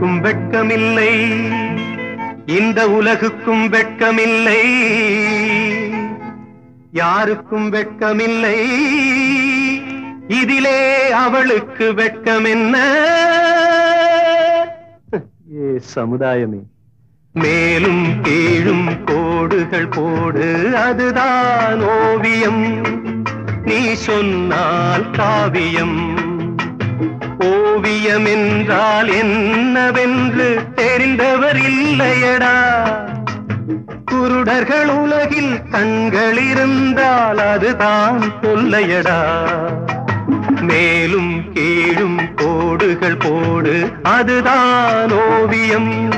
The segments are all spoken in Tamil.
யாருக்கும் வெட்கமில்லை இந்த உலகுக்கும் வெட்கமில்லை யாருக்கும் வெட்கமில்லை இதிலே அவளுக்கு வெட்கம் என்ன ஏ சமுதாயமே. மேலும் கீழும் கோடுகள் போடு அதுதான் ஓவியம். நீ சொன்னால் காவியம். ஓவியம் என்றால் என்னவென்று தெரிந்தவர் இல்லையடா குருடர்கள் உலகில் கண்கள் இருந்தால் அதுதான் தொல்லையடா. மேலும் கீழும் கோடுகள் போடு அதுதான் ஓவியம்.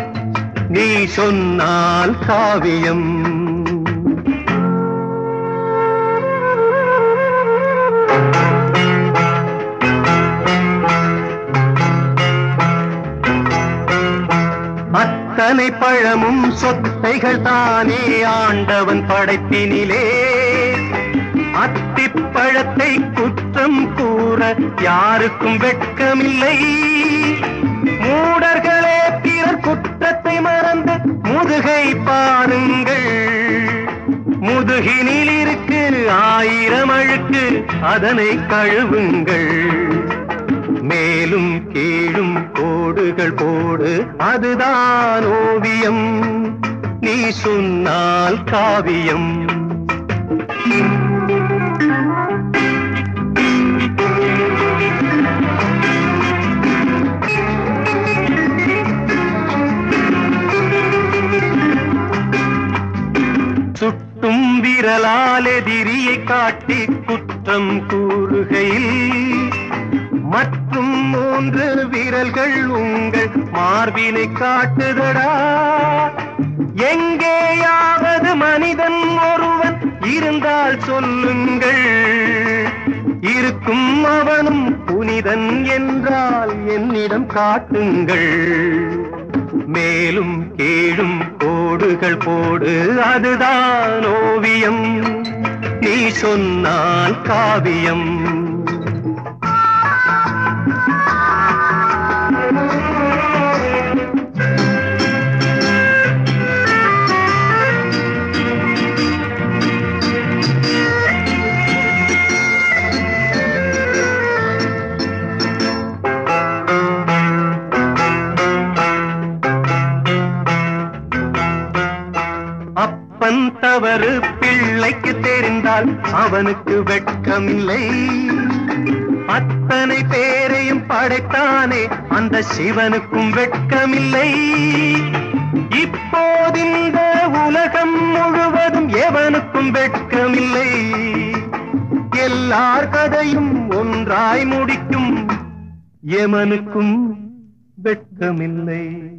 நீ சொன்னால் காவியம். அத்தனை பழமும் சொத்தைகள் தானே ஆண்டவன் படைப்பினிலே. அத்திப்பழத்தை குற்றம் கூற யாருக்கும் வெட்கமில்லை. மூடர்களே பிறர் குற்றத்தை மறந்து முதுகை பாருங்கள். முதுகினில் இருக்கு ஆயிரம் அழுக்கு அதனை கழுவுங்கள். கோடுகள் போடு அதுதான் ஓவியம். நீ சொன்னால் காவியம். சுட்டும் விரலால் எதிரியை காட்டி குற்றம் கூறுகையில் மற்றும் மூன்று விரல்கள் உங்கள் மார்பினை காட்டுதடா. எங்கேயாவது மனிதன் ஒருவன் இருந்தால் சொல்லுங்கள். இருக்கும் அவனும் புனிதன் என்றால் என்னிடம் காட்டுங்கள். மேலும் கீழும் கோடுகள் போடு அதுதான் ஓவியம். நீ சொன்னால் காவியம். தவறு பிள்ளைக்கு தெரிந்தால் அவனுக்கு வெட்கமில்லை. அத்தனை பேரையும் படைத்தானே அந்த சிவனுக்கும் வெட்கமில்லை. இப்போதிந்த உலகம் முழுவதும் எவனுக்கும் வெட்கமில்லை. எல்லார் கதையும் ஒன்றாய் முடிக்கும் எமனுக்கும் வெட்கமில்லை.